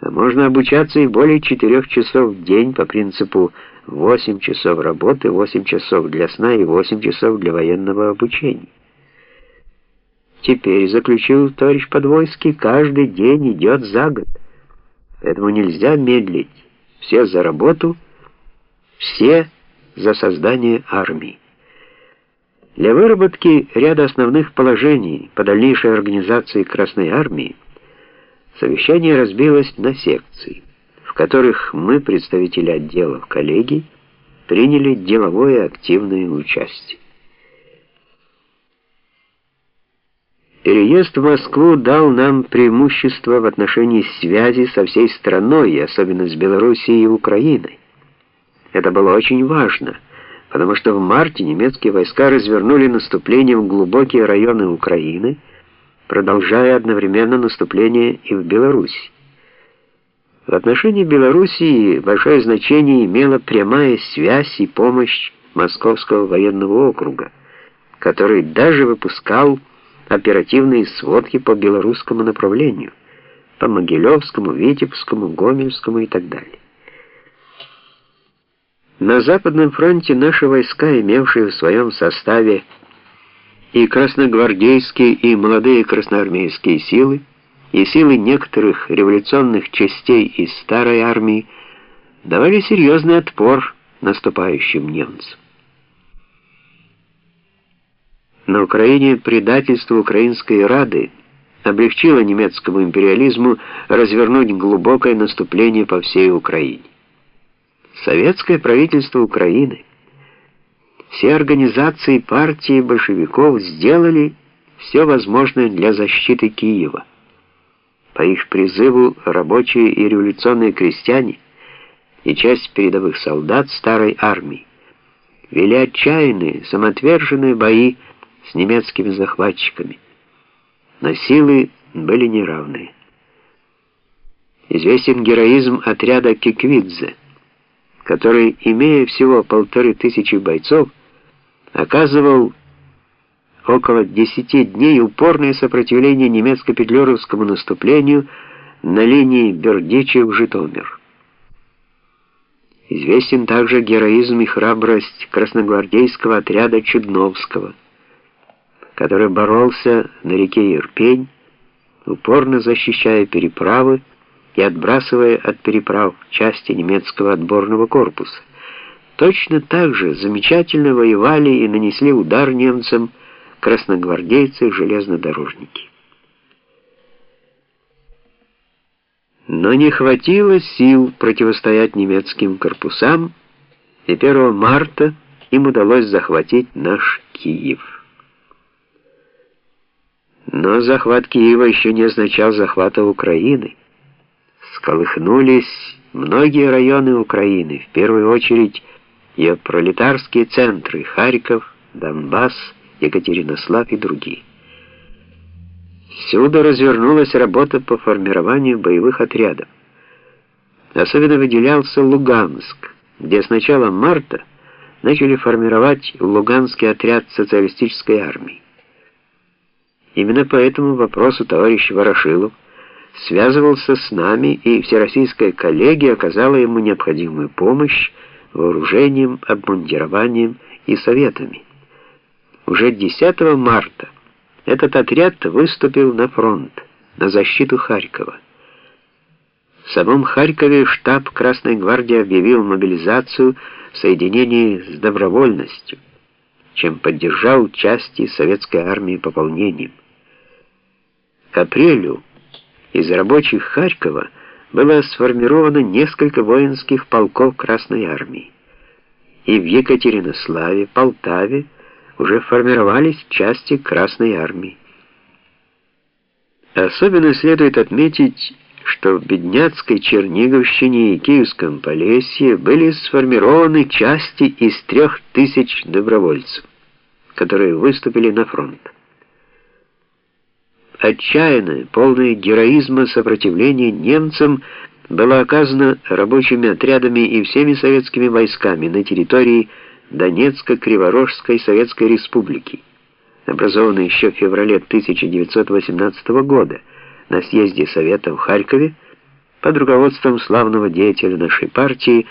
А можно обучаться и более четырех часов в день по принципу 8 часов работы, 8 часов для сна и 8 часов для военного обучения. Теперь, заключил товарищ Подвойский, каждый день идет за год. Поэтому нельзя медлить. Все за работу, все за создание армии. Для выработки ряда основных положений по дальнейшей организации Красной Армии совещание разбилось на секции, в которых мы, представители отделов коллегий, приняли деловое активное участие. Переезд в Москву дал нам преимущество в отношении связи со всей страной, особенно с Белоруссией и Украиной. Это было очень важно, потому что в марте немецкие войска развернули наступление в глубокие районы Украины, продолжая одновременно наступление и в Беларусь. В отношении Белоруссии большое значение имела прямая связь и помощь Московского военного округа, который даже выпускал оперативные сводки по белорусскому направлению, по Могилевскому, Витебскому, Гомельскому и так далее. На Западном фронте наши войска, имевшие в своем составе и красногвардейские, и молодые красноармейские силы, и силы некоторых революционных частей из старой армии, давали серьезный отпор наступающим немцам. На Украине предательство Украинской Рады облегчило немецкому империализму развернуть глубокое наступление по всей Украине. Советское правительство Украины, все организации партии большевиков сделали все возможное для защиты Киева. По их призыву рабочие и революционные крестьяне и часть передовых солдат старой армии вели отчаянные, самоотверженные бои с немецкими захватчиками. Но силы были неравные. Известен героизм отряда Киквидзе, который, имея всего полторы тысячи бойцов, оказывал около десяти дней упорное сопротивление немецко-петлюровскому наступлению на линии Бердичев-Житомир. Известен также героизм и храбрость красногвардейского отряда Чудновского – который боролся на реке Ирпень, упорно защищая переправы и отбрасывая от переправ части немецкого отборного корпуса. Точно так же замечательно воевали и нанесли удар немцам красногвардейцы-железнодорожники. Но не хватило сил противостоять немецким корпусам, и 1 марта им удалось захватить наш Киев. Но захват Киева еще не означал захвата Украины. Сколыхнулись многие районы Украины, в первую очередь ее пролетарские центры Харьков, Донбасс, Екатеринослав и другие. Всюду развернулась работа по формированию боевых отрядов. Особенно выделялся Луганск, где с начала марта начали формировать Луганский отряд социалистической армии. Именно по этому вопросу товарищ Ворошилов связывался с нами, и Всероссийская коллегия оказала ему необходимую помощь вооружением, обмундированием и советами. Уже 10 марта этот отряд выступил на фронт, на защиту Харькова. В самом Харькове штаб Красной гвардии объявил мобилизацию в соединении с добровольностью, чем поддержал части советской армии пополнением. К апрелю из рабочих Харькова было сформировано несколько воинских полков Красной армии. И в Екатеринославе, Полтаве уже формировались части Красной армии. Особенно следует отметить, что в Бедняцкой Черниговщине и Киевском Полесье были сформированы части из трех тысяч добровольцев, которые выступили на фронт. Отчаянное, полное героизма сопротивление немцам было оказано рабочими отрядами и всеми советскими войсками на территории Донецко-Криворожской Советской Республики, образованной еще в феврале 1918 года на съезде Совета в Харькове, под руководством славного деятеля нашей партии